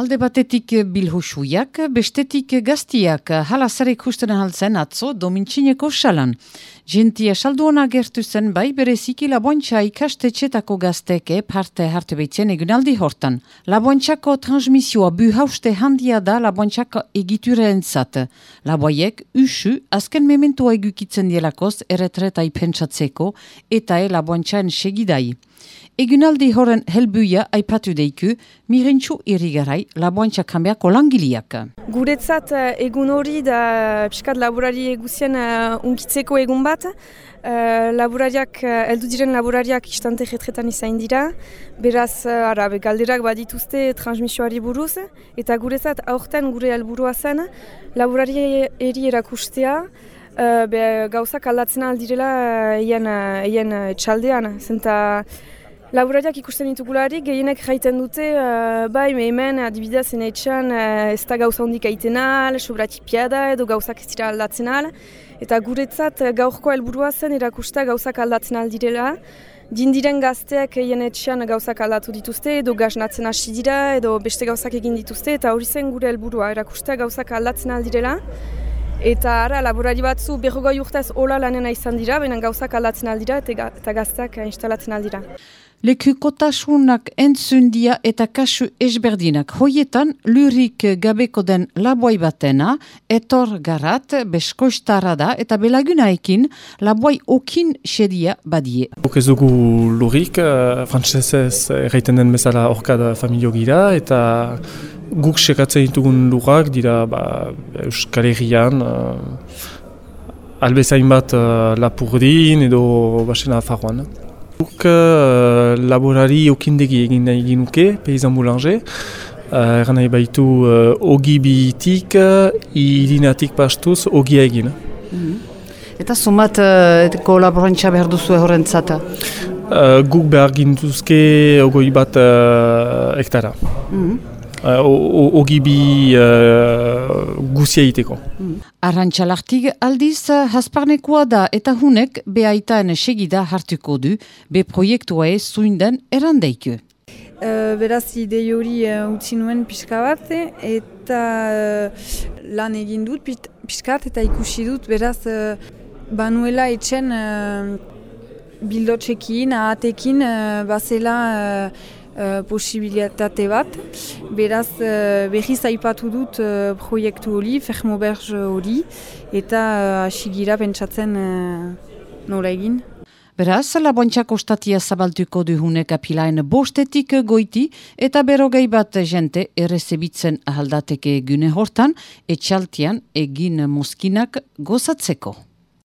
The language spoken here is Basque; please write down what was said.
Alde batetik bilhusuiak, bestetik gaztiak hala zer ikusten ahaltzen atzo domintxineko salan. Gentia salduona gertu zen bai bereziki laboantxa ikastetxetako gazteke parte hartu behitzen egunaldi hortan. Laboantxako transmisioa bu hauste handia da laboantxako egitureen zat. Laboaiek usu azken mementua egukitzen dielakoz erretretai pentsatzeko eta e laboantxaen segidai. Egunaldi horren helbuia aipatu deiku, mirentxu irrigarai laboantxa kambiako langiliak. Guretzat eh, egun hori da piskat laborari eguzien uh, unkitzeko egun bat. Uh, laborariak, eldu diren laborariak istante jetretan izain dira. Beraz, uh, ara, galderak badituzte transmisioari buruz. Eta guretzat aurten gure helburua zen, laborari eri erakustea, uh, be, gauzak aldatzen aldirela eien, eien txaldean. Zenta, Laborariak ikusten ditugularik, gehienek jaiten dute, uh, bai, hemen adibidea zen etxan uh, ez da gauza hondik aiten al, sobratipia da edo gauzak ez dira aldatzen al. Eta guretzat gaurko helburua zen erakusta gauzak aldatzen aldirela. Dindiren gazteak egin etxean gauzak aldatu dituzte edo gaznatzen hasi dira edo beste gauzak egin dituzte eta hori zen gure helburua erakusta gauzak aldatzen aldirela. Eta ara, laborari batzu berrogoi urtez hola lanena izan dira, benen gauzak aldatzen aldira eta gazteak instalatzen aldira lekukotasunak entzundia eta kasu esberdinak. Hoietan, lurik gabeko den laboai batena, etor garat, beskoistara da, eta belagunaekin laboai okin sedia badie. Bok ez dugu lurik, uh, frantzesez erraiten den bezala orka da familio gira, eta guk sekatzen ditugun lurak dira ba, Euskal Herrian, uh, albezain bat uh, lapurdin edo basena farroan. Guk uh, laborari okindegi egin nahi ginuke, peyizan boulanger. Uh, Erran nahi baitu uh, ogi bihitik, uh, irinatik pastuz, ogia egin. Mm Eta sumat uh, kolaborantza behar duzu horren zata? Uh, guk behar gintuzke ogoi bat uh, hektara. Mm uh, ogibi uh, guzia iteko. Mm. Arrantxalartik aldiz, hasparnekoa da eta hunek behaitaen segida hartuko du, be proiektua ez zuinden erandeiku. Uh, beraz, idei hori uh, utzi nuen pixka bat, eta uh, lan egin dut pixka eta ikusi dut, beraz, uh, banuela etxen uh, bildotxekin, ahatekin, uh, bazela... Uh, uh, posibilitate bat. Beraz, uh, berriz aipatu dut uh, proiektu hori, Fermoberge hori, eta hasigira uh, pentsatzen uh, nola egin. Beraz, labontxako statia zabaltuko duhunek apilaen bostetik goiti eta berogei bat jente errezebitzen ahaldateke gune hortan, etxaltian egin moskinak gozatzeko.